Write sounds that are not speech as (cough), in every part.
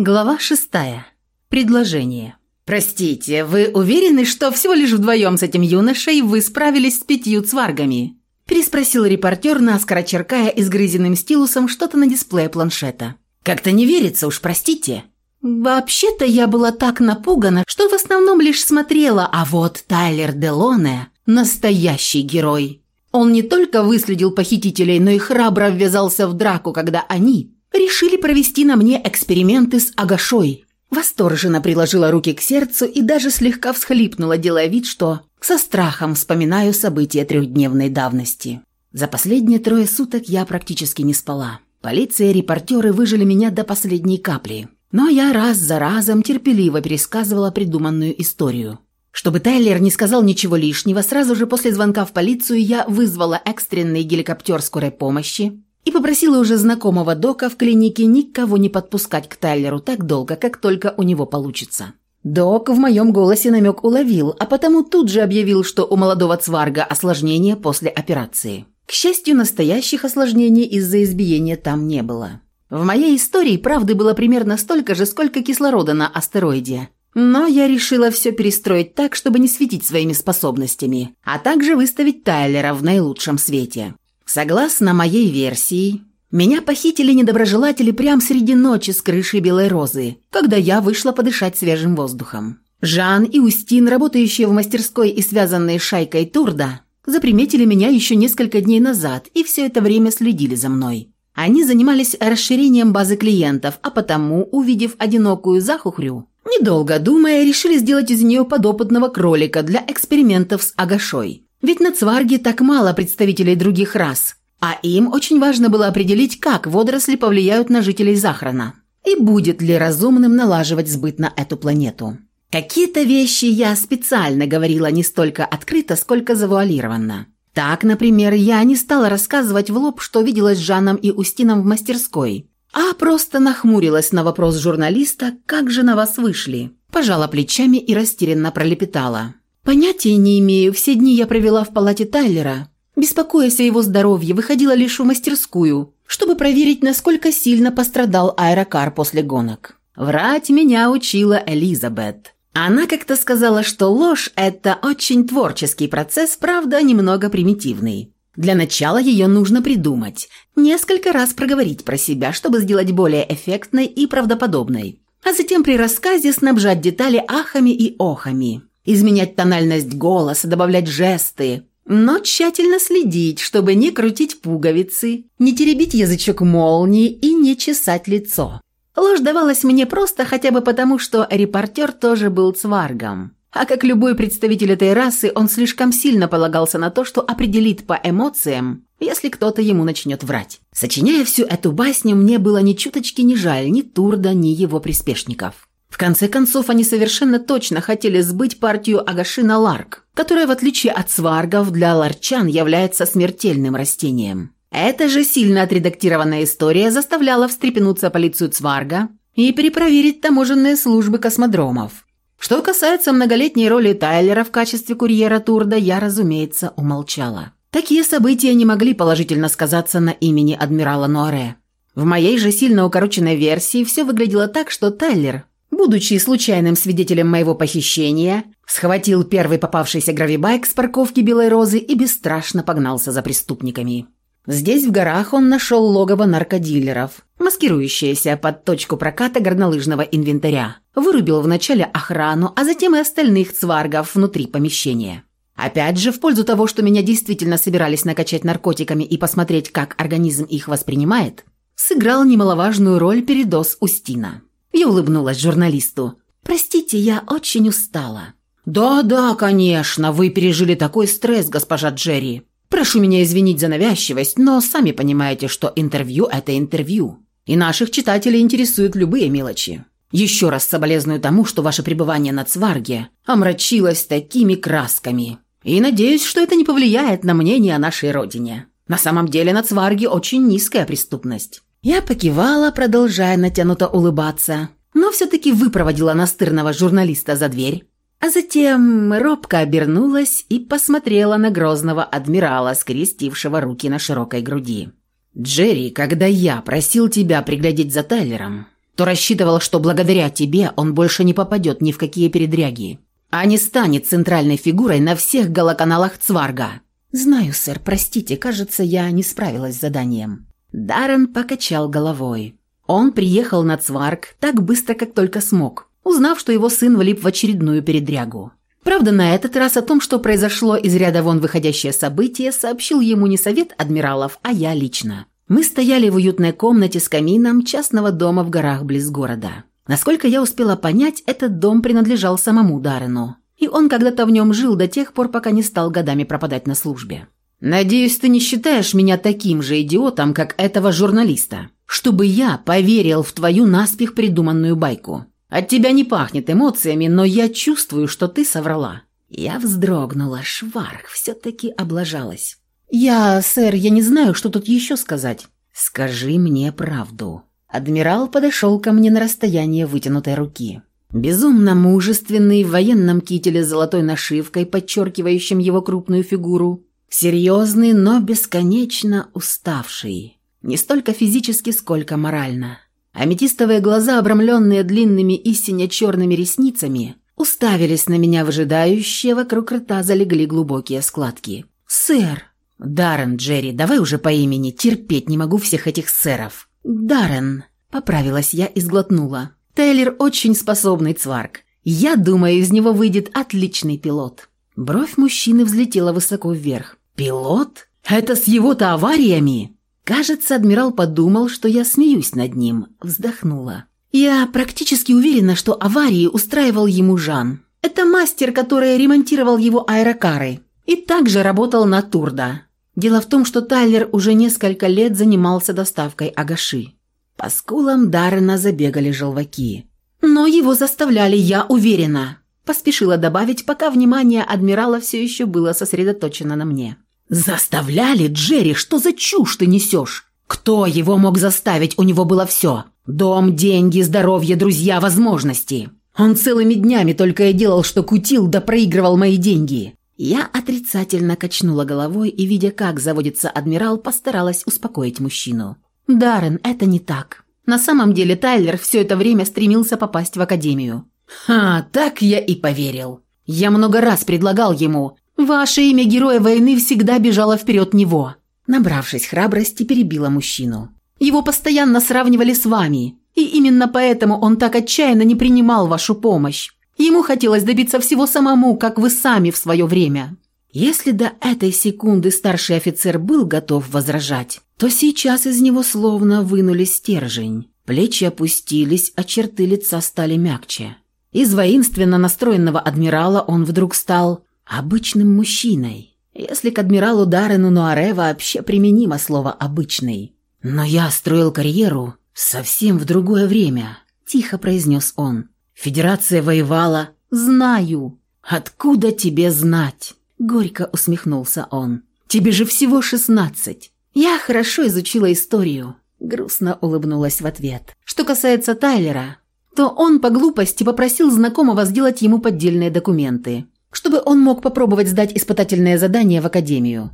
Глава шестая. Предложение. «Простите, вы уверены, что всего лишь вдвоем с этим юношей вы справились с пятью цваргами?» Переспросил репортер, наскоро черкая изгрызенным стилусом что-то на дисплее планшета. «Как-то не верится уж, простите». «Вообще-то я была так напугана, что в основном лишь смотрела, а вот Тайлер Делоне – настоящий герой. Он не только выследил похитителей, но и храбро ввязался в драку, когда они, решили провести на мне эксперименты с агашой. Восторженно приложила руки к сердцу и даже слегка всхлипнула, делая вид, что со страхом вспоминаю события трехдневной давности. За последние трое суток я практически не спала. Полиция и репортеры выжили меня до последней капли. Но я раз за разом терпеливо пересказывала придуманную историю. Чтобы Тайлер не сказал ничего лишнего, сразу же после звонка в полицию я вызвала экстренный геликоптер скорой помощи, и попросила уже знакомого дока в клинике никого не подпускать к Тайлеру так долго, как только у него получится. Док в моем голосе намек уловил, а потому тут же объявил, что у молодого цварга осложнения после операции. К счастью, настоящих осложнений из-за избиения там не было. В моей истории правды было примерно столько же, сколько кислорода на астероиде. Но я решила все перестроить так, чтобы не светить своими способностями, а также выставить Тайлера в наилучшем свете. Согласно моей версии, меня похитили недоброжелатели прямо среди ночи с крыши Белой Розы, когда я вышла подышать свежим воздухом. Жан и Устин, работающие в мастерской и связанные с шайкой Турда, заприметили меня еще несколько дней назад и все это время следили за мной. Они занимались расширением базы клиентов, а потому, увидев одинокую захухрю, недолго думая, решили сделать из нее подопытного кролика для экспериментов с агашой. Ведь на Цварге так мало представителей других рас, а им очень важно было определить, как водоросли повлияют на жителей Захрана и будет ли разумным налаживать сбыт на эту планету. Какие-то вещи я специально говорила не столько открыто, сколько завуалированно. Так, например, я не стала рассказывать в лоб, что видела с Жаном и Устином в мастерской, а просто нахмурилась на вопрос журналиста, как же на вас вышли. Пожала плечами и растерянно пролепетала. Понятия не имею, все дни я провела в палате Тайлера. Беспокоясь о его здоровье, выходила лишь в мастерскую, чтобы проверить, насколько сильно пострадал аэрокар после гонок. Врать меня учила Элизабет. Она как-то сказала, что ложь – это очень творческий процесс, правда, немного примитивный. Для начала ее нужно придумать, несколько раз проговорить про себя, чтобы сделать более эффектной и правдоподобной. А затем при рассказе снабжать детали ахами и охами изменять тональность голоса, добавлять жесты, но тщательно следить, чтобы не крутить пуговицы, не теребить язычок молнии и не чесать лицо. Ложь давалась мне просто хотя бы потому, что репортер тоже был цваргом. А как любой представитель этой расы, он слишком сильно полагался на то, что определит по эмоциям, если кто-то ему начнет врать. Сочиняя всю эту басню, мне было ни чуточки не жаль ни Турда, ни его приспешников. В конце концов, они совершенно точно хотели сбыть партию Агашина Ларк, которая, в отличие от сваргов, для ларчан является смертельным растением. Эта же сильно отредактированная история заставляла встрепенуться полицию Цварга и перепроверить таможенные службы космодромов. Что касается многолетней роли Тайлера в качестве курьера Турда, я, разумеется, умолчала. Такие события не могли положительно сказаться на имени адмирала Нуаре. В моей же сильно укороченной версии все выглядело так, что Тайлер будучи случайным свидетелем моего похищения, схватил первый попавшийся гравибайк с парковки Белой Розы и бесстрашно погнался за преступниками. Здесь, в горах, он нашел логово наркодилеров, маскирующееся под точку проката горнолыжного инвентаря. Вырубил вначале охрану, а затем и остальных цваргов внутри помещения. Опять же, в пользу того, что меня действительно собирались накачать наркотиками и посмотреть, как организм их воспринимает, сыграл немаловажную роль передоз Устина. Я улыбнулась журналисту. «Простите, я очень устала». «Да-да, конечно, вы пережили такой стресс, госпожа Джерри. Прошу меня извинить за навязчивость, но сами понимаете, что интервью – это интервью. И наших читателей интересуют любые мелочи. Еще раз соболезную тому, что ваше пребывание на Цварге омрачилось такими красками. И надеюсь, что это не повлияет на мнение о нашей родине. На самом деле на Цварге очень низкая преступность. Я покивала, продолжая натянуто улыбаться, но все-таки выпроводила настырного журналиста за дверь, а затем робко обернулась и посмотрела на грозного адмирала, скрестившего руки на широкой груди. «Джерри, когда я просил тебя приглядеть за Тайлером, то рассчитывал, что благодаря тебе он больше не попадет ни в какие передряги, а не станет центральной фигурой на всех галоканалах Цварга». «Знаю, сэр, простите, кажется, я не справилась с заданием». Даррен покачал головой. Он приехал на Цварг так быстро, как только смог, узнав, что его сын влип в очередную передрягу. Правда, на этот раз о том, что произошло из ряда вон выходящее событие, сообщил ему не совет адмиралов, а я лично. Мы стояли в уютной комнате с камином частного дома в горах близ города. Насколько я успела понять, этот дом принадлежал самому Даррену. И он когда-то в нем жил до тех пор, пока не стал годами пропадать на службе. «Надеюсь, ты не считаешь меня таким же идиотом, как этого журналиста, чтобы я поверил в твою наспех придуманную байку. От тебя не пахнет эмоциями, но я чувствую, что ты соврала». Я вздрогнула, шварх, все-таки облажалась. «Я, сэр, я не знаю, что тут еще сказать». «Скажи мне правду». Адмирал подошел ко мне на расстояние вытянутой руки. Безумно мужественный в военном кителе с золотой нашивкой, подчеркивающим его крупную фигуру. Серьезный, но бесконечно уставший. Не столько физически, сколько морально. Аметистовые глаза, обрамленные длинными и сине-черными ресницами, уставились на меня выжидающие, вокруг рта залегли глубокие складки. «Сэр!» «Даррен, Джерри, давай уже по имени, терпеть не могу всех этих сэров». «Даррен», — поправилась я и сглотнула. «Тейлор очень способный цварк. Я думаю, из него выйдет отличный пилот». Бровь мужчины взлетела высоко вверх. «Пилот? Это с его-то авариями?» Кажется, адмирал подумал, что я смеюсь над ним. Вздохнула. «Я практически уверена, что аварии устраивал ему Жан. Это мастер, который ремонтировал его аэрокары. И также работал на Турда. Дело в том, что Тайлер уже несколько лет занимался доставкой агаши. По скулам Даррена забегали желваки. «Но его заставляли, я уверена», – поспешила добавить, пока внимание адмирала все еще было сосредоточено на мне. «Заставляли, Джерри, что за чушь ты несешь? Кто его мог заставить? У него было все. Дом, деньги, здоровье, друзья, возможности. Он целыми днями только и делал, что кутил да проигрывал мои деньги. Я отрицательно качнула головой и, видя, как заводится адмирал, постаралась успокоить мужчину. «Даррен, это не так. На самом деле Тайлер все это время стремился попасть в академию». «Ха, так я и поверил. Я много раз предлагал ему. Ваше имя Героя войны всегда бежало вперед него». Набравшись храбрости, перебила мужчину. «Его постоянно сравнивали с вами, и именно поэтому он так отчаянно не принимал вашу помощь. Ему хотелось добиться всего самому, как вы сами в свое время. Если до этой секунды старший офицер был готов возражать, то сейчас из него словно вынули стержень. Плечи опустились, а черты лица стали мягче. Из воинственно настроенного адмирала он вдруг стал обычным мужчиной. Если к адмиралу Даррену Нуаре вообще применимо слово «обычный». «Но я строил карьеру совсем в другое время», – тихо произнес он. Федерация воевала. Знаю. Откуда тебе знать? Горько усмехнулся он. Тебе же всего шестнадцать. Я хорошо изучила историю. Грустно улыбнулась в ответ. Что касается Тайлера, то он по глупости попросил знакомого сделать ему поддельные документы, чтобы он мог попробовать сдать испытательное задание в академию.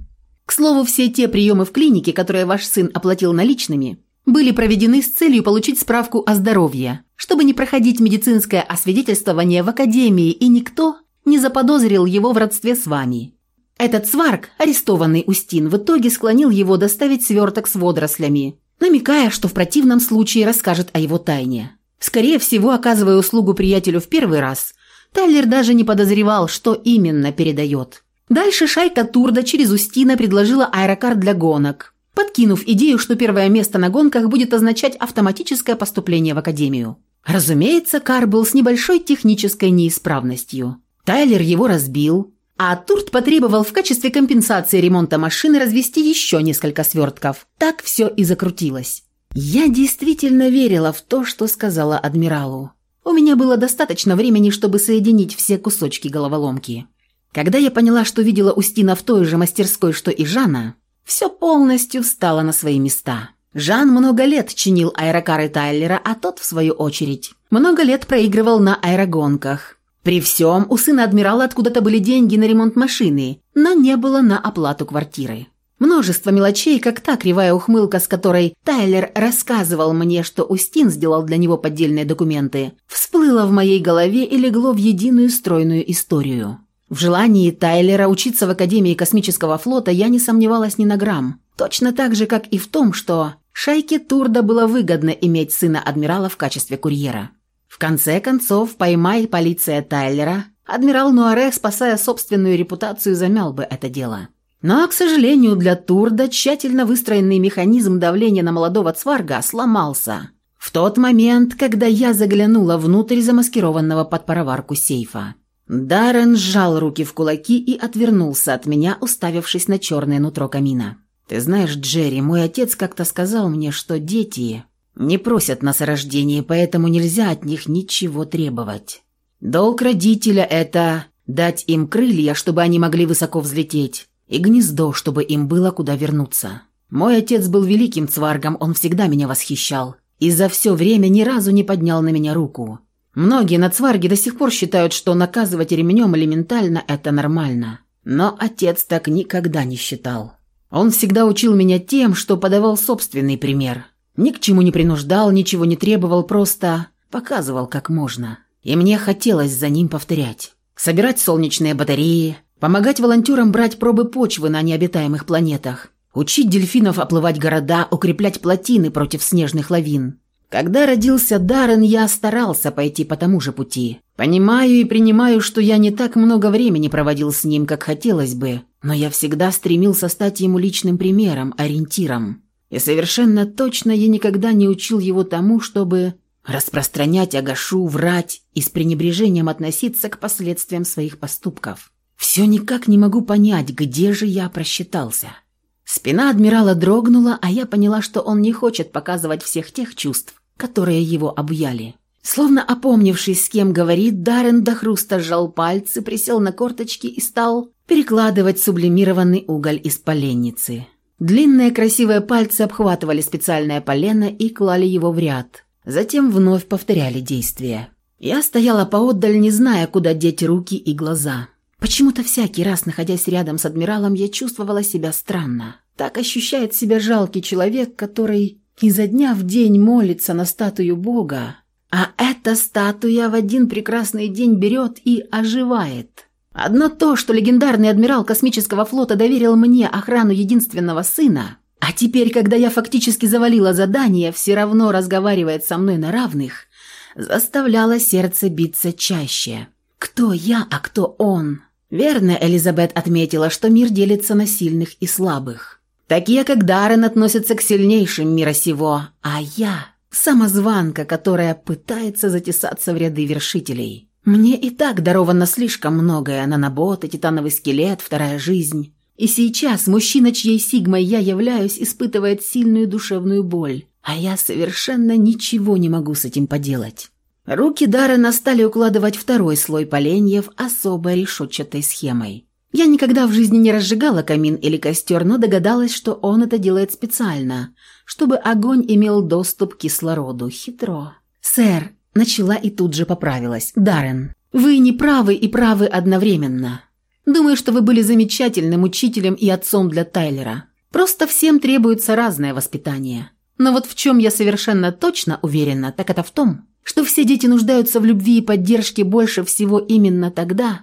К слову, все те приемы в клинике, которые ваш сын оплатил наличными, были проведены с целью получить справку о здоровье, чтобы не проходить медицинское освидетельствование в академии, и никто не заподозрил его в родстве с вами. Этот сварк, арестованный Устин, в итоге склонил его доставить сверток с водорослями, намекая, что в противном случае расскажет о его тайне. Скорее всего, оказывая услугу приятелю в первый раз, Тайлер даже не подозревал, что именно передает. Дальше шайка Турда через Устина предложила аэрокар для гонок, подкинув идею, что первое место на гонках будет означать автоматическое поступление в академию. Разумеется, кар был с небольшой технической неисправностью. Тайлер его разбил, а Турт потребовал в качестве компенсации ремонта машины развести еще несколько свертков. Так все и закрутилось. Я действительно верила в то, что сказала адмиралу. У меня было достаточно времени, чтобы соединить все кусочки головоломки. Когда я поняла, что видела Устина в той же мастерской, что и Жанна, все полностью стало на свои места. Жан много лет чинил аэрокары Тайлера, а тот, в свою очередь, много лет проигрывал на аэрогонках. При всем у сына адмирала откуда-то были деньги на ремонт машины, но не было на оплату квартиры. Множество мелочей, как та кривая ухмылка, с которой Тайлер рассказывал мне, что Устин сделал для него поддельные документы, всплыло в моей голове и легло в единую стройную историю. В желании Тайлера учиться в Академии космического флота я не сомневалась ни на грамм. Точно так же, как и в том, что шайке Турда было выгодно иметь сына адмирала в качестве курьера. В конце концов, поймай полиция Тайлера, адмирал Нуаре, спасая собственную репутацию, замял бы это дело. Но, к сожалению, для Турда тщательно выстроенный механизм давления на молодого цварга сломался. В тот момент, когда я заглянула внутрь замаскированного под пароварку сейфа. Даррен сжал руки в кулаки и отвернулся от меня, уставившись на черное нутро камина. «Ты знаешь, Джерри, мой отец как-то сказал мне, что дети не просят нас о рождении, поэтому нельзя от них ничего требовать. Долг родителя – это дать им крылья, чтобы они могли высоко взлететь, и гнездо, чтобы им было куда вернуться. Мой отец был великим цваргом, он всегда меня восхищал. И за все время ни разу не поднял на меня руку. Многие на цварге до сих пор считают, что наказывать ремнем элементально – это нормально. Но отец так никогда не считал. Он всегда учил меня тем, что подавал собственный пример. Ни к чему не принуждал, ничего не требовал, просто показывал, как можно. И мне хотелось за ним повторять. Собирать солнечные батареи, Помогать волонтерам брать пробы почвы на необитаемых планетах. Учить дельфинов оплывать города, укреплять плотины против снежных лавин. Когда родился Даррен, я старался пойти по тому же пути. Понимаю и принимаю, что я не так много времени проводил с ним, как хотелось бы, но я всегда стремился стать ему личным примером, ориентиром. И совершенно точно я никогда не учил его тому, чтобы распространять агашу, врать и с пренебрежением относиться к последствиям своих поступков. Все никак не могу понять, где же я просчитался. Спина адмирала дрогнула, а я поняла, что он не хочет показывать всех тех чувств, которые его объяли. Словно опомнившись, с кем говорит, Даррен до хруста сжал пальцы, присел на корточки и стал перекладывать сублимированный уголь из поленницы. Длинные красивые пальцы обхватывали специальное полено и клали его в ряд. Затем вновь повторяли действия. Я стояла поотдаль, не зная, куда деть руки и глаза. Почему-то всякий раз, находясь рядом с адмиралом, я чувствовала себя странно. Так ощущает себя жалкий человек, который изо дня в день молится на статую Бога, а эта статуя в один прекрасный день берет и оживает. Одно то, что легендарный адмирал космического флота доверил мне охрану единственного сына, а теперь, когда я фактически завалила задание, все равно разговаривает со мной на равных, заставляло сердце биться чаще. Кто я, а кто он? Верно, Элизабет отметила, что мир делится на сильных и слабых. Такие, как Даррен, относятся к сильнейшим мира сего, а я – самозванка, которая пытается затесаться в ряды вершителей. Мне и так даровано слишком многое – наноботы, титановый скелет, вторая жизнь. И сейчас мужчина, чьей сигмой я являюсь, испытывает сильную душевную боль, а я совершенно ничего не могу с этим поделать. Руки Даррена стали укладывать второй слой поленьев особой решетчатой схемой. Я никогда в жизни не разжигала камин или костер, но догадалась, что он это делает специально, чтобы огонь имел доступ к кислороду. Хитро. «Сэр», — начала и тут же поправилась. «Даррен, вы не правы и правы одновременно. Думаю, что вы были замечательным учителем и отцом для Тайлера. Просто всем требуется разное воспитание. Но вот в чем я совершенно точно уверена, так это в том, что все дети нуждаются в любви и поддержке больше всего именно тогда,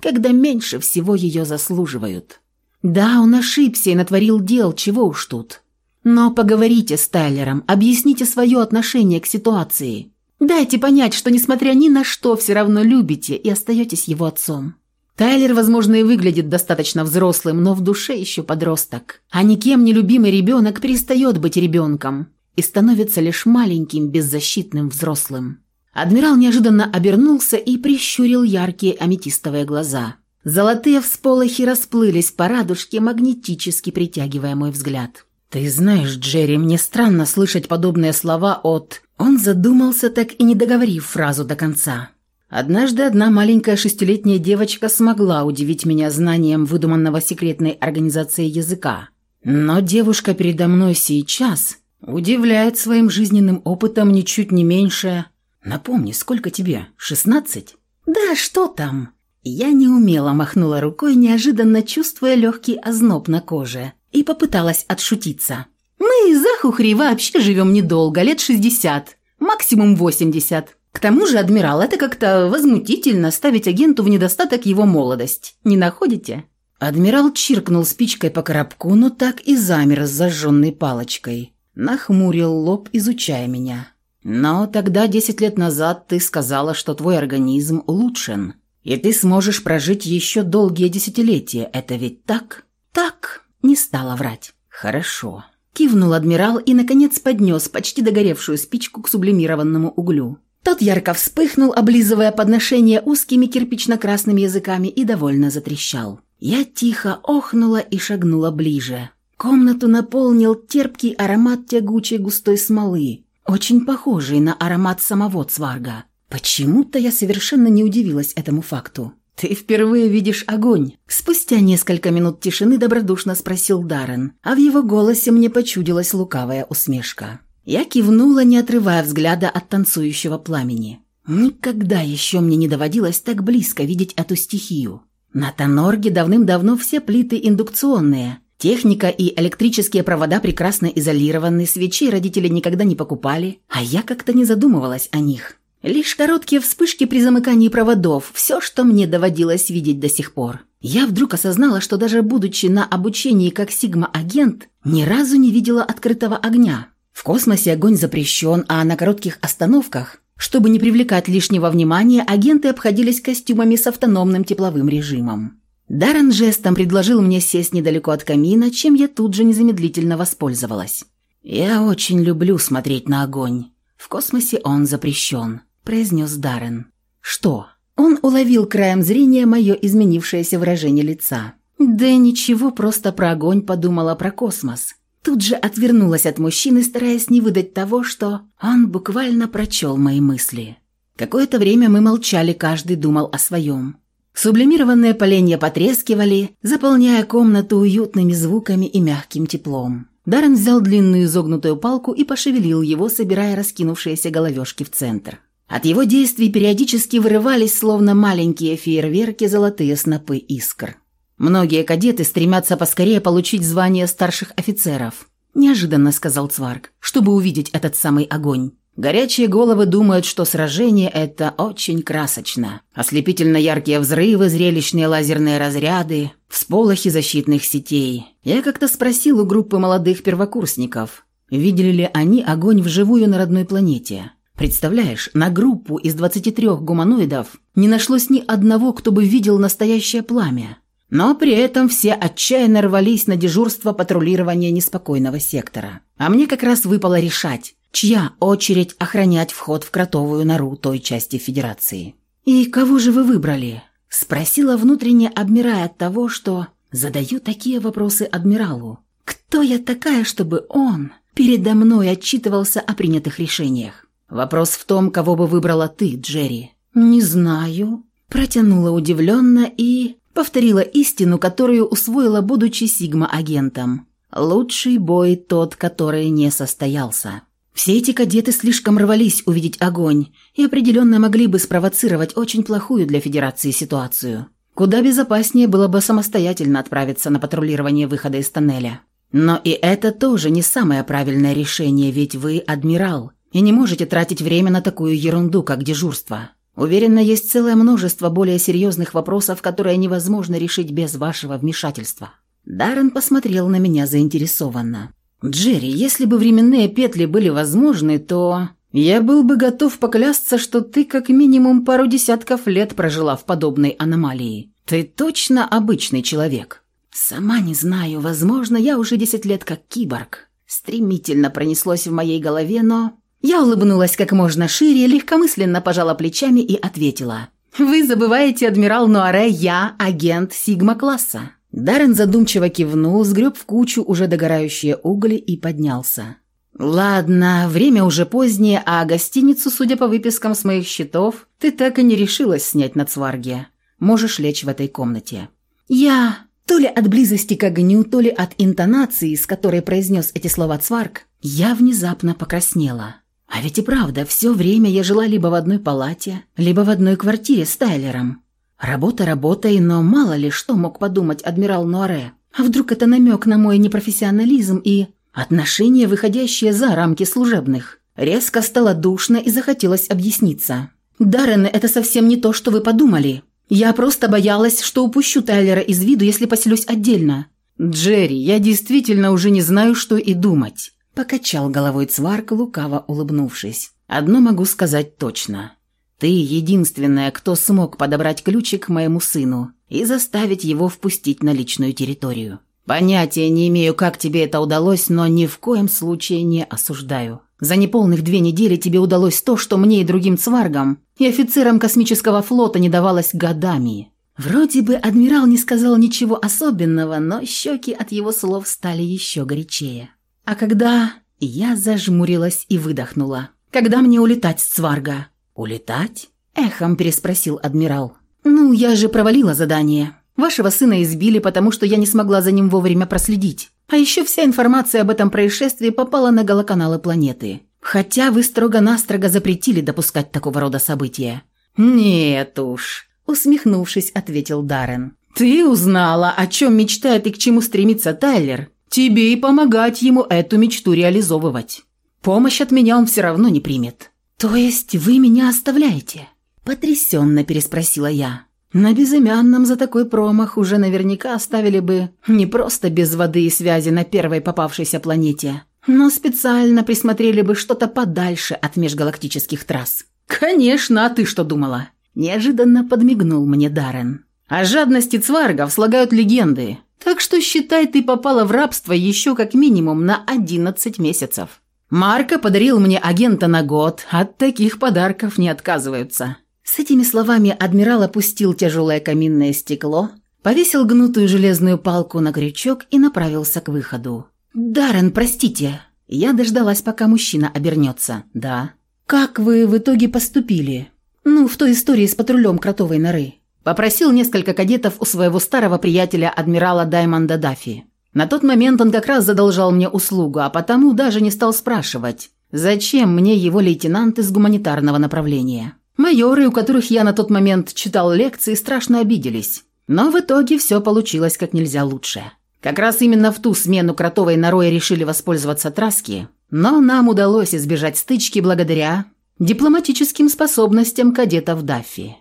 когда меньше всего ее заслуживают. Да, он ошибся и натворил дел, чего уж тут. Но поговорите с Тайлером, объясните свое отношение к ситуации. Дайте понять, что несмотря ни на что все равно любите и остаетесь его отцом. Тайлер, возможно, и выглядит достаточно взрослым, но в душе еще подросток. А никем не любимый ребенок перестает быть ребенком и становится лишь маленьким беззащитным взрослым. Адмирал неожиданно обернулся и прищурил яркие аметистовые глаза. Золотые всполохи расплылись по радужке, магнетически притягивая мой взгляд. «Ты знаешь, Джерри, мне странно слышать подобные слова от...» Он задумался, так и не договорив фразу до конца. Однажды одна маленькая шестилетняя девочка смогла удивить меня знанием выдуманного секретной организации языка. Но девушка передо мной сейчас Удивляет своим жизненным опытом ничуть не меньше. Напомни, сколько тебе? Шестнадцать? Да что там? Я неумело махнула рукой, неожиданно чувствуя легкий озноб на коже, и попыталась отшутиться. «Мы, захухри, вообще живем недолго, лет 60, максимум 80. К тому же, адмирал, это как-то возмутительно ставить агенту в недостаток его молодость. Не находите?» Адмирал чиркнул спичкой по коробку, но так и замер с зажженной палочкой. Нахмурил лоб, изучая меня. «Но тогда, десять лет назад, ты сказала, что твой организм улучшен, и ты сможешь прожить еще долгие десятилетия. Это ведь так?» «Так», — не стала врать. «Хорошо». Кивнул адмирал и, наконец, поднес почти догоревшую спичку к сублимированному углю. Тот ярко вспыхнул, облизывая подношение узкими кирпично-красными языками и довольно затрещал. Я тихо охнула и шагнула ближе. Комнату наполнил терпкий аромат тягучей густой смолы, очень похожий на аромат самого цварга. Почему-то я совершенно не удивилась этому факту. «Ты впервые видишь огонь?» Спустя несколько минут тишины добродушно спросил Даррен, а в его голосе мне почудилась лукавая усмешка. Я кивнула, не отрывая взгляда от танцующего пламени. Никогда еще мне не доводилось так близко видеть эту стихию. На Тонорге давным-давно все плиты индукционные. Техника и электрические провода прекрасно изолированы, свечи родители никогда не покупали, а я как-то не задумывалась о них. Лишь короткие вспышки при замыкании проводов – все, что мне доводилось видеть до сих пор. Я вдруг осознала, что даже будучи на обучении как сигма-агент, ни разу не видела открытого огня. В космосе огонь запрещен, а на коротких остановках чтобы не привлекать лишнего внимания, агенты обходились костюмами с автономным тепловым режимом. Даррен жестом предложил мне сесть недалеко от камина, чем я тут же незамедлительно воспользовалась. «Я очень люблю смотреть на огонь. В космосе он запрещен», – произнес Даррен. «Что?» Он уловил краем зрения мое изменившееся выражение лица. «Да ничего, просто про огонь подумала про космос. Тут же отвернулась от мужчины, стараясь не выдать того, что он буквально прочел мои мысли. Какое-то время мы молчали, каждый думал о своем. Сублимированные поленья потрескивали, заполняя комнату уютными звуками и мягким теплом. Даррен взял длинную изогнутую палку и пошевелил его, собирая раскинувшиеся головешки в центр. От его действий периодически вырывались, словно маленькие фейерверки, золотые снопы искр. Многие кадеты стремятся поскорее получить звание старших офицеров. Неожиданно сказал Цварг, чтобы увидеть этот самый огонь. Горячие головы думают, что сражение это очень красочно. Ослепительно яркие взрывы, зрелищные лазерные разряды, всполохи защитных сетей. Я как-то спросил у группы молодых первокурсников, видели ли они огонь вживую на родной планете. Представляешь, на группу из 23 гуманоидов не нашлось ни одного, кто бы видел настоящее пламя. Но при этом все отчаянно рвались на дежурство патрулирования неспокойного сектора. А мне как раз выпало решать, чья очередь охранять вход в кротовую нору той части Федерации. «И кого же вы выбрали?» – спросила внутренне, обмирая от того, что задаю такие вопросы адмиралу. «Кто я такая, чтобы он передо мной отчитывался о принятых решениях?» «Вопрос в том, кого бы выбрала ты, Джерри». «Не знаю», – протянула удивленно и Повторила истину, которую усвоила, будучи Сигма-агентом. Лучший бой тот, который не состоялся. Все эти кадеты слишком рвались увидеть огонь и определенно могли бы спровоцировать очень плохую для Федерации ситуацию. Куда безопаснее было бы самостоятельно отправиться на патрулирование выхода из тоннеля. Но и это тоже не самое правильное решение, ведь вы адмирал и не можете тратить время на такую ерунду, как дежурство. Уверена, есть целое множество более серьезных вопросов, которые невозможно решить без вашего вмешательства». Даррен посмотрел на меня заинтересованно. «Джерри, если бы временные петли были возможны, то я был бы готов поклясться, что ты как минимум пару десятков лет прожила в подобной аномалии. Ты точно обычный человек». «Сама не знаю, возможно, я уже десять лет как киборг». Стремительно пронеслось в моей голове, но я улыбнулась как можно шире, легкомысленно пожала плечами и ответила. «Вы забываете, адмирал Нуаре, я агент Сигма-класса». Даррен задумчиво кивнул, сгреб в кучу уже догорающие угли и поднялся. «Ладно, время уже позднее, а гостиницу, судя по выпискам с моих счетов, ты так и не решилась снять на Цварге. Можешь лечь в этой комнате». Я, то ли от близости к огню, то ли от интонации, с которой произнес эти слова Цварг, я внезапно покраснела. А ведь и правда, все время я жила либо в одной палате, либо в одной квартире с Тайлером. Работа работой, но мало ли что мог подумать адмирал Нуаре. А вдруг это намек на мой непрофессионализм и отношения, выходящие за рамки служебных? Резко стало душно и захотелось объясниться. «Даррен, это совсем не то, что вы подумали. Я просто боялась, что упущу Тайлера из виду, если поселюсь отдельно». «Джерри, я действительно уже не знаю, что и думать», – покачал головой Цварк, лукаво улыбнувшись. «Одно могу сказать точно. Ты единственная, кто смог подобрать ключик к моему сыну и заставить его впустить на личную территорию. Понятия не имею, как тебе это удалось, но ни в коем случае не осуждаю. За неполных две недели тебе удалось то, что мне и другим цваргам и офицерам космического флота не давалось годами. Вроде бы адмирал не сказал ничего особенного, но щеки от его слов стали еще горячее. А когда... Я зажмурилась и выдохнула. «Когда мне улетать с Цварга?» «Улетать?» – эхом переспросил адмирал. «Ну, я же провалила задание. Вашего сына избили, потому что я не смогла за ним вовремя проследить. А еще вся информация об этом происшествии попала на голоканалы планеты. Хотя вы строго-настрого запретили допускать такого рода события». «Нет уж», – усмехнувшись, ответил Даррен. «Ты узнала, о чем мечтает и к чему стремится Тайлер. Тебе и помогать ему эту мечту реализовывать. Помощь от меня он все равно не примет». «То есть вы меня оставляете?» – потрясенно переспросила я. На безымянном за такой промах уже наверняка оставили бы не просто без воды и связи на первой попавшейся планете, но специально присмотрели бы что-то подальше от межгалактических трасс. «Конечно, а ты что думала?» Неожиданно подмигнул мне Даррен. «О жадности цваргов слагают легенды, так что считай, ты попала в рабство еще как минимум на 11 месяцев. Марко подарил мне агента на год, от таких подарков не отказываются». С этими словами адмирал опустил тяжелое каминное стекло, повесил гнутую железную палку на крючок и направился к выходу. «Даррен, простите». Я дождалась, пока мужчина обернется. «Да». «Как вы в итоге поступили?» «Ну, в той истории с патрулем кротовой норы». Попросил несколько кадетов у своего старого приятеля адмирала Даймонда Даффи. На тот момент он как раз задолжал мне услугу, а потому даже не стал спрашивать, зачем мне его лейтенант из гуманитарного направления. Майоры, у которых я на тот момент читал лекции, страшно обиделись. Но в итоге все получилось как нельзя лучше. Как раз именно в ту смену кротовой норой решили воспользоваться Траски, но нам удалось избежать стычки благодаря дипломатическим способностям кадетов Даффи.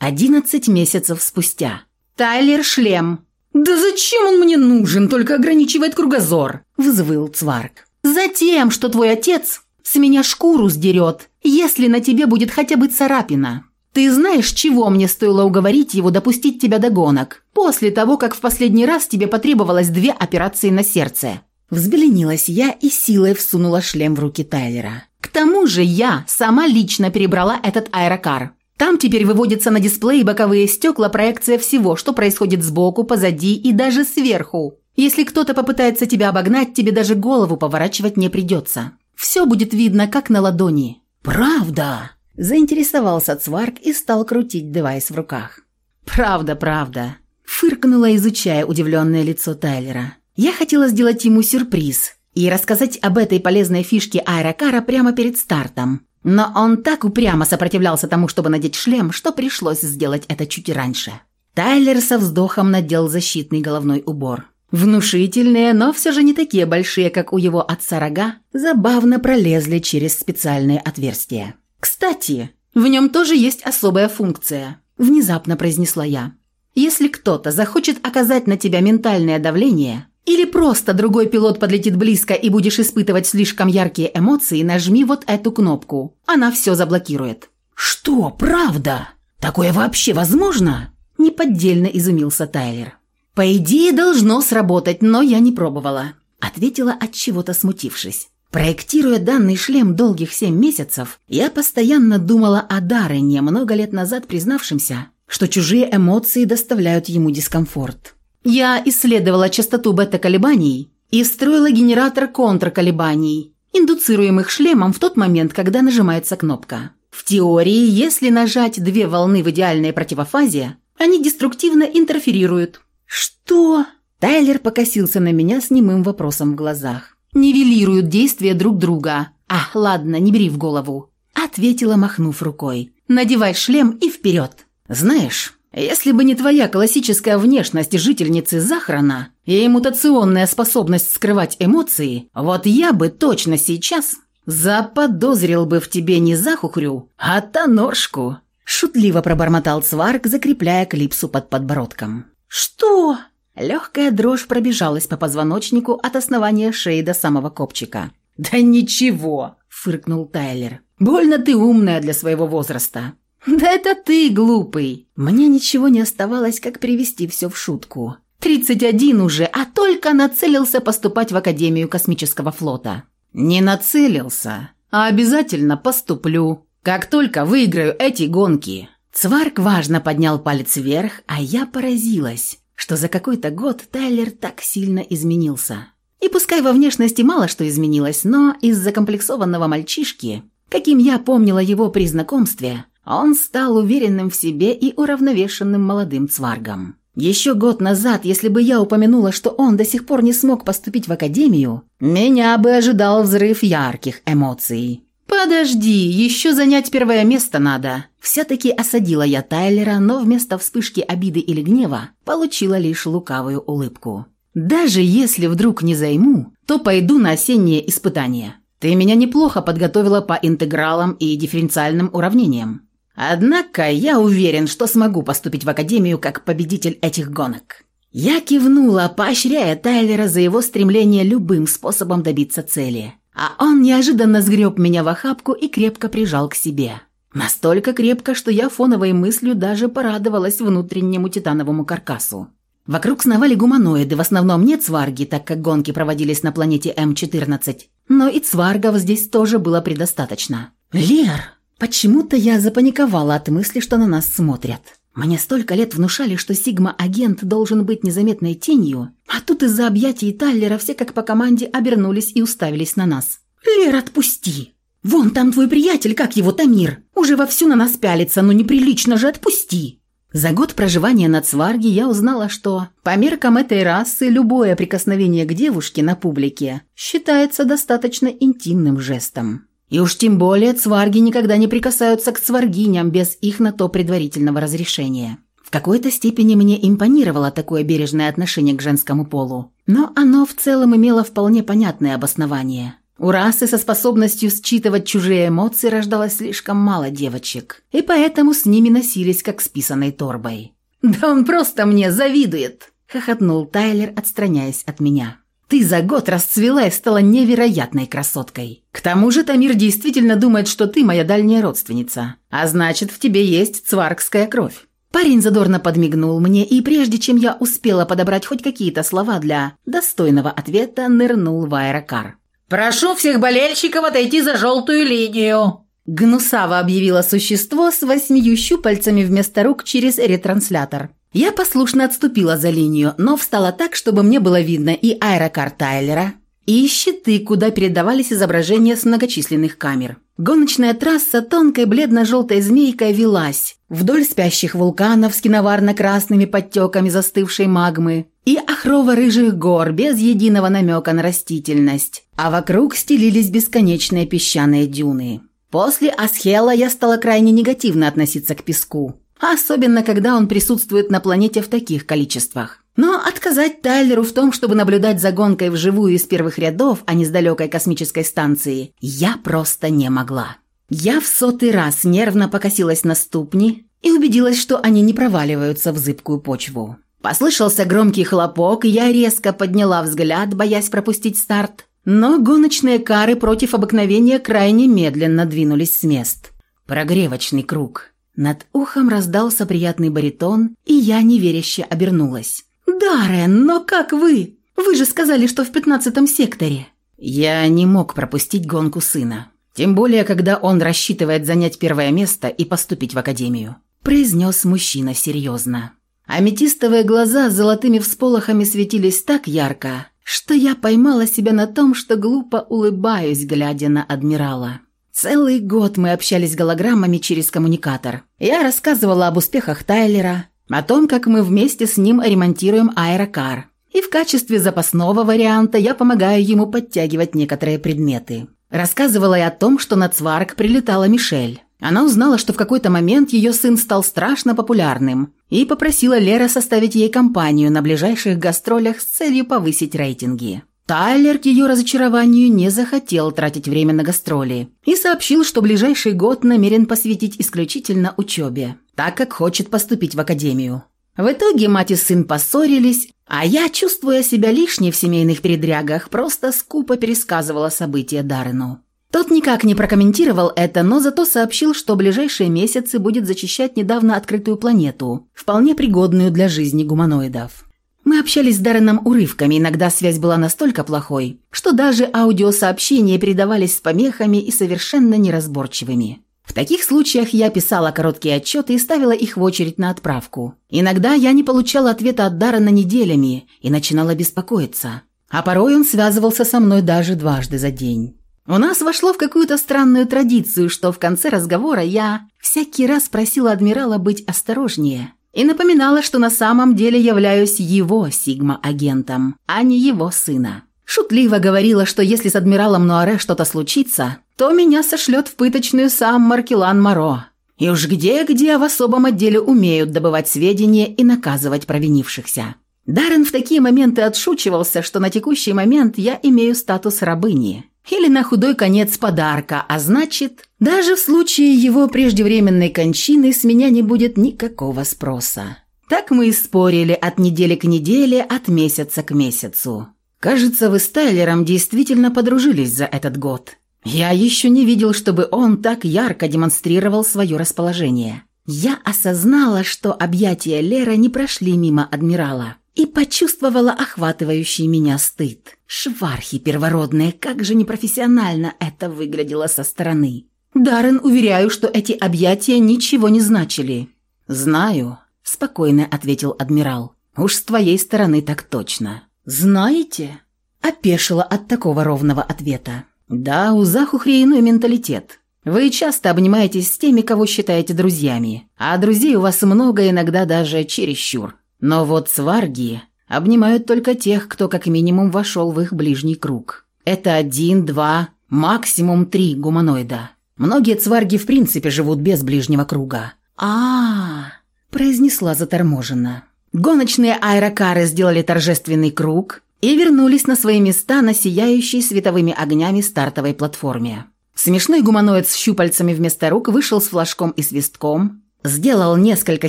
Одиннадцать месяцев спустя. «Тайлер шлем!» «Да зачем он мне нужен, только ограничивает кругозор?» – взвыл Цварк. «Затем, что твой отец с меня шкуру сдерет, если на тебе будет хотя бы царапина. Ты знаешь, чего мне стоило уговорить его допустить тебя до гонок, после того, как в последний раз тебе потребовалось две операции на сердце?» Взбеленилась я и силой всунула шлем в руки Тайлера. «К тому же я сама лично перебрала этот аэрокар. Там теперь выводится на дисплее боковые стекла проекция всего, что происходит сбоку, позади и даже сверху. Если кто-то попытается тебя обогнать, тебе даже голову поворачивать не придется. Все будет видно, как на ладони». «Правда?» – заинтересовался Цварк и стал крутить девайс в руках. «Правда, правда», – фыркнула, изучая удивленное лицо Тайлера. «Я хотела сделать ему сюрприз и рассказать об этой полезной фишке аэрокара прямо перед стартом. Но он так упрямо сопротивлялся тому, чтобы надеть шлем, что пришлось сделать это чуть раньше». Тайлер со вздохом надел защитный головной убор. Внушительные, но все же не такие большие, как у его отца рога, забавно пролезли через специальные отверстия. «Кстати, в нем тоже есть особая функция», – внезапно произнесла я. «Если кто-то захочет оказать на тебя ментальное давление, или просто другой пилот подлетит близко и будешь испытывать слишком яркие эмоции, нажми вот эту кнопку. Она все заблокирует». «Что, правда? Такое вообще возможно?» – неподдельно изумился Тайлер. «По идее, должно сработать, но я не пробовала», – ответила от чего-то смутившись. Проектируя данный шлем долгих семь месяцев, я постоянно думала о Даррене, много лет назад признавшемся, что чужие эмоции доставляют ему дискомфорт. Я исследовала частоту бета-колебаний и строила генератор контрколебаний, индуцируемых шлемом в тот момент, когда нажимается кнопка. В теории, если нажать две волны в идеальной противофазе, они деструктивно интерферируют, «Что?» Тайлер покосился на меня с немым вопросом в глазах. «Нивелируют действия друг друга. А, ладно, не бери в голову», — ответила, махнув рукой. «Надевай шлем и вперед». «Знаешь, Если бы не твоя классическая внешность жительницы Захрана и мутационная способность скрывать эмоции, вот я бы точно сейчас заподозрил бы в тебе не захухрю, а тоноршку». Шутливо пробормотал Цварк, закрепляя клипсу под подбородком. «Что?» Легкая дрожь пробежалась по позвоночнику от основания шеи до самого копчика. «Да ничего!» – фыркнул Тайлер. «Больно ты умная для своего возраста». (laughs) «Да это ты, глупый!» Мне ничего не оставалось, как привести все в шутку. «Тридцать один уже, а только нацелился поступать в Академию космического флота». «Не нацелился, а обязательно поступлю, как только выиграю эти гонки». Цварк важно поднял палец вверх, а я поразилась, что за какой-то год Тайлер так сильно изменился. И пускай во внешности мало что изменилось, но из-за комплексованного мальчишки, каким я помнила его при знакомстве, он стал уверенным в себе и уравновешенным молодым цваргом. Еще год назад, если бы я упомянула, что он до сих пор не смог поступить в академию, меня бы ожидал взрыв ярких эмоций. «Подожди, еще занять первое место надо». Все-таки осадила я Тайлера, но вместо вспышки обиды или гнева получила лишь лукавую улыбку. «Даже если вдруг не займу, то пойду на осеннее испытание. Ты меня неплохо подготовила по интегралам и дифференциальным уравнениям. Однако я уверен, что смогу поступить в академию как победитель этих гонок». Я кивнула, поощряя Тайлера за его стремление любым способом добиться цели. А он неожиданно сгреб меня в охапку и крепко прижал к себе. Настолько крепко, что я фоновой мыслью даже порадовалась внутреннему титановому каркасу. Вокруг сновали гуманоиды, в основном не цварги, так как гонки проводились на планете М14. Но и цваргов здесь тоже было предостаточно. «Лер!» Почему-то я запаниковала от мысли, что на нас смотрят. Мне столько лет внушали, что Сигма-агент должен быть незаметной тенью, а тут из-за объятий Таллера все как по команде обернулись и уставились на нас. «Лер, отпусти! Вон там твой приятель, как его Тамир, уже вовсю на нас пялится, но неприлично же отпусти!» За год проживания на Цварге я узнала, что по меркам этой расы любое прикосновение к девушке на публике считается достаточно интимным жестом. И уж тем более цварги никогда не прикасаются к цваргиням без их на то предварительного разрешения. В какой-то степени мне импонировало такое бережное отношение к женскому полу, но оно в целом имело вполне понятное обоснование. У расы со способностью считывать чужие эмоции рождалось слишком мало девочек, и поэтому с ними носились как с писаной торбой. «Да он просто мне завидует!» – хохотнул Тайлер, отстраняясь от меня. Ты за год расцвела и стала невероятной красоткой. К тому же Тамир действительно думает, что ты моя дальняя родственница. А значит, в тебе есть цваркская кровь». Парень задорно подмигнул мне, и прежде чем я успела подобрать хоть какие-то слова для достойного ответа, нырнул в аэрокар. «Прошу всех болельщиков отойти за желтую линию!» Гнусаво объявило существо с восьмию щупальцами вместо рук через ретранслятор. Я послушно отступила за линию, но встала так, чтобы мне было видно и аэрокар Тайлера, и щиты, куда передавались изображения с многочисленных камер. Гоночная трасса тонкой бледно-желтой змейкой велась вдоль спящих вулканов с киноварно-красными подтеками застывшей магмы и охрово-рыжих гор без единого намека на растительность, а вокруг стелились бесконечные песчаные дюны. После Асхела я стала крайне негативно относиться к песку особенно когда он присутствует на планете в таких количествах. Но отказать Тайлеру в том, чтобы наблюдать за гонкой вживую из первых рядов, а не с далекой космической станции, я просто не могла. Я в сотый раз нервно покосилась на ступни и убедилась, что они не проваливаются в зыбкую почву. Послышался громкий хлопок, я резко подняла взгляд, боясь пропустить старт. Но гоночные кары против обыкновения крайне медленно двинулись с мест. Прогревочный круг. Над ухом раздался приятный баритон, и я неверяще обернулась. «Даррен, но как вы? Вы же сказали, что в пятнадцатом секторе». Я не мог пропустить гонку сына. Тем более, когда он рассчитывает занять первое место и поступить в академию. Произнес мужчина серьезно. Аметистовые глаза с золотыми всполохами светились так ярко, что я поймала себя на том, что глупо улыбаюсь, глядя на адмирала. Целый год мы общались голограммами через коммуникатор. Я рассказывала об успехах Тайлера, о том, как мы вместе с ним ремонтируем аэрокар. И в качестве запасного варианта я помогаю ему подтягивать некоторые предметы. Рассказывала и о том, что на Цварк прилетала Мишель. Она узнала, что в какой-то момент ее сын стал страшно популярным и попросила Лера составить ей компанию на ближайших гастролях с целью повысить рейтинги. Тайлер к ее разочарованию не захотел тратить время на гастроли и сообщил, что ближайший год намерен посвятить исключительно учебе, так как хочет поступить в академию. В итоге мать и сын поссорились, а я, чувствуя себя лишней в семейных передрягах, просто скупо пересказывала события Даррену. Тот никак не прокомментировал это, но зато сообщил, что ближайшие месяцы будет зачищать недавно открытую планету, вполне пригодную для жизни гуманоидов. Мы общались с Дарреном урывками, иногда связь была настолько плохой, что даже аудиосообщения передавались с помехами и совершенно неразборчивыми. В таких случаях я писала короткие отчеты и ставила их в очередь на отправку. Иногда я не получала ответа от Даррена неделями и начинала беспокоиться. А порой он связывался со мной даже дважды за день. У нас вошло в какую-то странную традицию, что в конце разговора я всякий раз просила адмирала быть осторожнее и напоминала, что на самом деле являюсь его сигма-агентом, а не его сына. Шутливо говорила, что если с адмиралом Нуаре что-то случится, то меня сошлет в пыточную сам Маркелан Моро. И уж где-где в особом отделе умеют добывать сведения и наказывать провинившихся. Даррен в такие моменты отшучивался, что на текущий момент я имею статус рабыни. Или на худой конец подарка, а значит, даже в случае его преждевременной кончины с меня не будет никакого спроса. Так мы и спорили от недели к неделе, от месяца к месяцу. Кажется, вы с Тайлером действительно подружились за этот год. Я еще не видел, чтобы он так ярко демонстрировал свое расположение. Я осознала, что объятия Лера не прошли мимо адмирала и почувствовала охватывающий меня стыд. Швархи первородные, как же непрофессионально это выглядело со стороны. Даррен, уверяю, что эти объятия ничего не значили. «Знаю», – спокойно ответил адмирал. «Уж с твоей стороны так точно». «Знаете?» – опешила от такого ровного ответа. «Да, у Захухри иной менталитет. Вы часто обнимаетесь с теми, кого считаете друзьями, а друзей у вас много, иногда даже чересчур. Но вот сварги обнимают только тех, кто как минимум вошел в их ближний круг. Это один, два, максимум три гуманоида. Многие цварги в принципе живут без ближнего круга». «А-а-а!» – произнесла заторможенно. Гоночные аэрокары сделали торжественный круг и вернулись на свои места на сияющей световыми огнями стартовой платформе. Смешной гуманоид с щупальцами вместо рук вышел с флажком и свистком, сделал несколько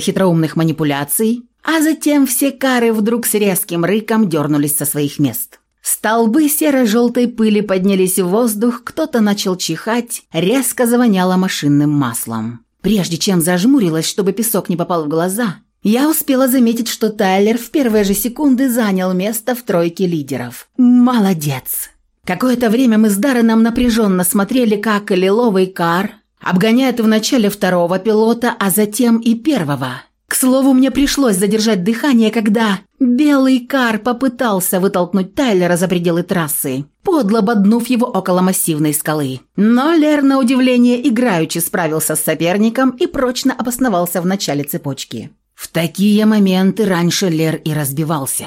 хитроумных манипуляций, а затем все кары вдруг с резким рыком дернулись со своих мест. Столбы серо-желтой пыли поднялись в воздух, кто-то начал чихать, резко завоняло машинным маслом. Прежде чем зажмурилась, чтобы песок не попал в глаза, я успела заметить, что Тайлер в первые же секунды занял место в тройке лидеров. Молодец! Какое-то время мы с Дарреном напряженно смотрели, как лиловый кар обгоняет в начале второго пилота, а затем и первого. К слову, мне пришлось задержать дыхание, когда белый кар попытался вытолкнуть Тайлера за пределы трассы, подло боднув его около массивной скалы. Но Лер, на удивление, играючи справился с соперником и прочно обосновался в начале цепочки. В такие моменты раньше Лер и разбивался,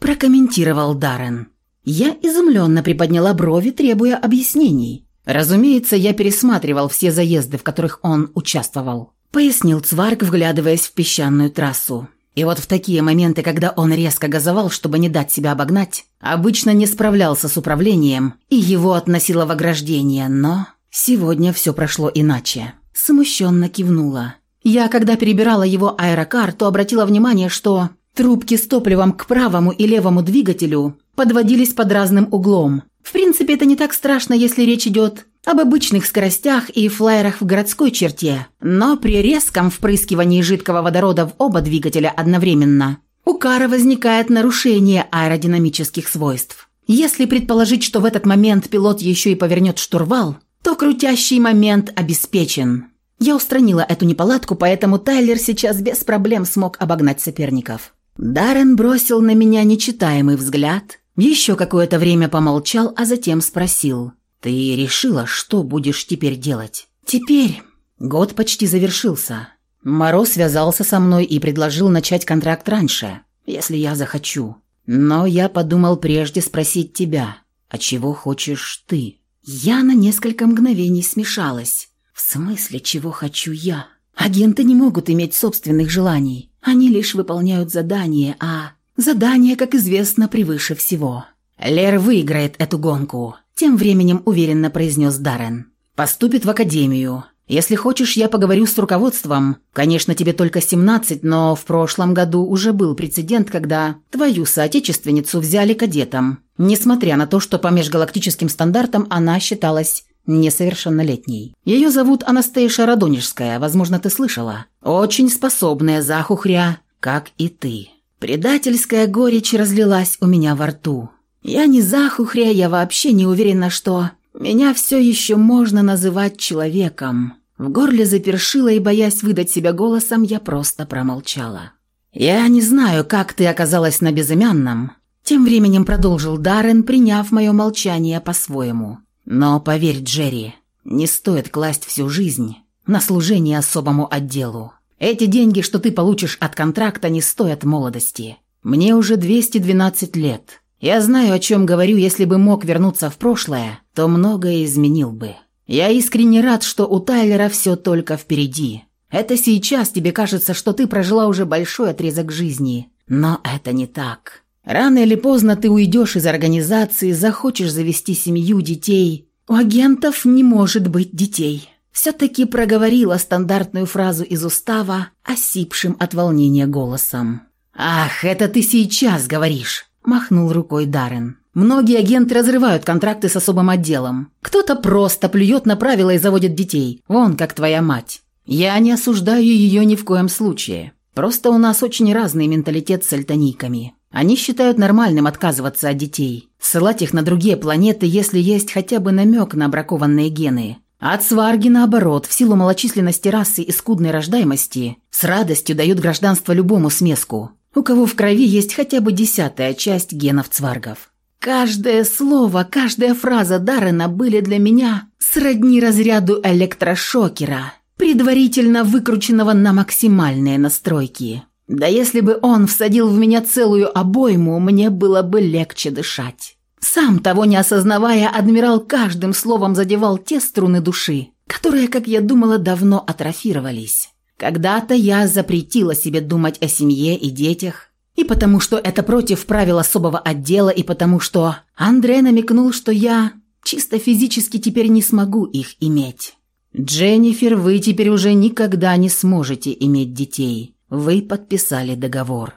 прокомментировал Даррен. Я изумленно приподняла брови, требуя объяснений. Разумеется, я пересматривал все заезды, в которых он участвовал. Пояснил Цварк, вглядываясь в песчаную трассу. И вот в такие моменты, когда он резко газовал, чтобы не дать себя обогнать, обычно не справлялся с управлением, и его относило в ограждение, но сегодня все прошло иначе. Смущенно кивнула. Я, когда перебирала его аэрокар, то обратила внимание, что трубки с топливом к правому и левому двигателю подводились под разным углом. В принципе, это не так страшно, если речь идет об обычных скоростях и флайерах в городской черте, но при резком впрыскивании жидкого водорода в оба двигателя одновременно у кара возникает нарушение аэродинамических свойств. Если предположить, что в этот момент пилот еще и повернет штурвал, то крутящий момент обеспечен. Я устранила эту неполадку, поэтому Тайлер сейчас без проблем смог обогнать соперников. Даррен бросил на меня нечитаемый взгляд, еще какое-то время помолчал, а затем спросил. «Ты решила, что будешь теперь делать?» «Теперь...» Год почти завершился. Моро связался со мной и предложил начать контракт раньше, если я захочу. Но я подумал прежде спросить тебя, а чего хочешь ты? Я на несколько мгновений смешалась. «В смысле, чего хочу я? Агенты не могут иметь собственных желаний. Они лишь выполняют задания, а задание, как известно, превыше всего». «Лер выиграет эту гонку», – тем временем уверенно произнес Даррен. «Поступит в академию. Если хочешь, я поговорю с руководством. Конечно, тебе только 17, но в прошлом году уже был прецедент, когда твою соотечественницу взяли кадетом, несмотря на то, что по межгалактическим стандартам она считалась несовершеннолетней. Ее зовут Анастейша Радонежская, возможно, ты слышала. Очень способная захухря, как и ты. Предательская горечь разлилась у меня во рту. Я не захухря, я вообще не уверена, что меня все еще можно называть человеком. В горле запершило, и, боясь выдать себя голосом, я просто промолчала. «Я не знаю, как ты оказалась на безымянном», – тем временем продолжил Даррен, приняв мое молчание по-своему. «Но поверь, Джерри, не стоит класть всю жизнь на служение особому отделу. Эти деньги, что ты получишь от контракта, не стоят молодости. Мне уже 212 лет. Я знаю, о чем говорю, если бы мог вернуться в прошлое, то многое изменил бы». Я искренне рад, что у Тайлера все только впереди. Это сейчас тебе кажется, что ты прожила уже большой отрезок жизни. Но это не так. Рано или поздно ты уйдешь из организации, захочешь завести семью, детей. У агентов не может быть детей. Все-таки проговорила стандартную фразу из устава, осипшим от волнения голосом. «Ах, это ты сейчас говоришь!» – махнул рукой Даррен. Многие агенты разрывают контракты с особым отделом. Кто-то просто плюет на правила и заводит детей. Вон как твоя мать. Я не осуждаю ее ни в коем случае. Просто у нас очень разный менталитет с альтаниками. Они считают нормальным отказываться от детей, ссылать их на другие планеты, если есть хотя бы намек на бракованные гены. А от сварги, наоборот, в силу малочисленности расы и скудной рождаемости, с радостью дают гражданство любому смеску, у кого в крови есть хотя бы десятая часть генов цваргов. Каждое слово, каждая фраза Даррена были для меня сродни разряду электрошокера, предварительно выкрученного на максимальные настройки. Да если бы он всадил в меня целую обойму, мне было бы легче дышать. Сам того не осознавая, адмирал каждым словом задевал те струны души, которые, как я думала, давно атрофировались. Когда-то я запретила себе думать о семье и детях, и потому что это против правил особого отдела, и потому что Андрей намекнул, что я чисто физически теперь не смогу их иметь. «Дженнифер, вы теперь уже никогда не сможете иметь детей. Вы подписали договор».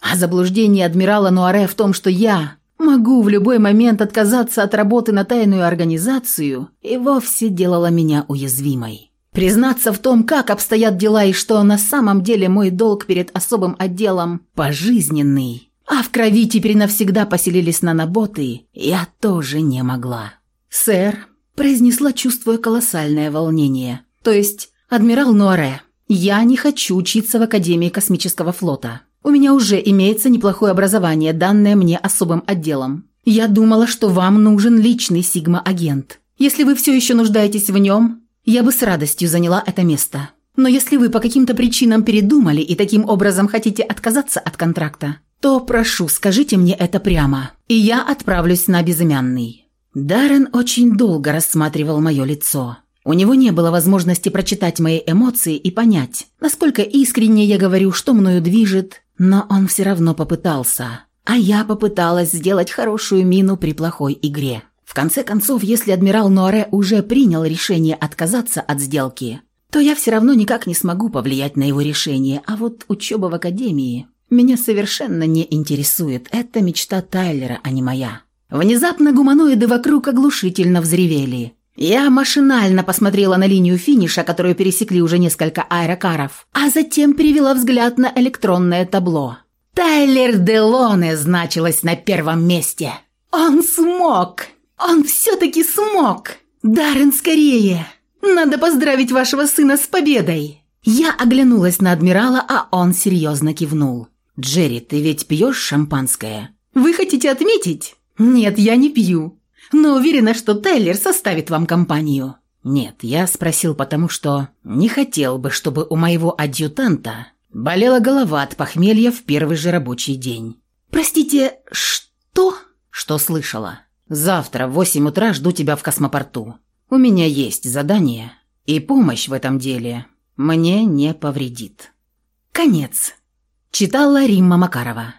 А заблуждение адмирала Нуаре в том, что я могу в любой момент отказаться от работы на тайную организацию, и вовсе делало меня уязвимой. Признаться в том, как обстоят дела и что на самом деле мой долг перед особым отделом пожизненный. А в крови теперь навсегда поселились наноботы, я тоже не могла. «Сэр», – произнесла, чувствуя колоссальное волнение, то есть «Адмирал Нуаре, я не хочу учиться в Академии космического флота. У меня уже имеется неплохое образование, данное мне особым отделом. Я думала, что вам нужен личный Сигма-агент. Если вы все еще нуждаетесь в нем, я бы с радостью заняла это место. Но если вы по каким-то причинам передумали и таким образом хотите отказаться от контракта, то прошу, скажите мне это прямо, и я отправлюсь на безымянный». Даррен очень долго рассматривал мое лицо. У него не было возможности прочитать мои эмоции и понять, насколько искренне я говорю, что мною движет, но он все равно попытался. А я попыталась сделать хорошую мину при плохой игре. Конце концов, если адмирал Нуаре уже принял решение отказаться от сделки, то я все равно никак не смогу повлиять на его решение, а вот учеба в академии меня совершенно не интересует. Это мечта Тайлера, а не моя. Внезапно гуманоиды вокруг оглушительно взревели. Я машинально посмотрела на линию финиша, которую пересекли уже несколько аэрокаров, а затем перевела взгляд на электронное табло. Тайлер Делоне значилось на первом месте. Он смог! «Он все-таки смог! Даррен, скорее! Надо поздравить вашего сына с победой!» Я оглянулась на адмирала, а он серьезно кивнул. «Джерри, ты ведь пьешь шампанское?» «Вы хотите отметить?» «Нет, я не пью. Но уверена, что Тайлер составит вам компанию». «Нет, я спросил потому, что не хотел бы, чтобы у моего адъютанта болела голова от похмелья в первый же рабочий день». «Простите, что?» «Что слышала?» Завтра в восемь утра жду тебя в космопорту. У меня есть задание, И помощь в этом деле мне не повредит. Конец. Читала Римма Макарова.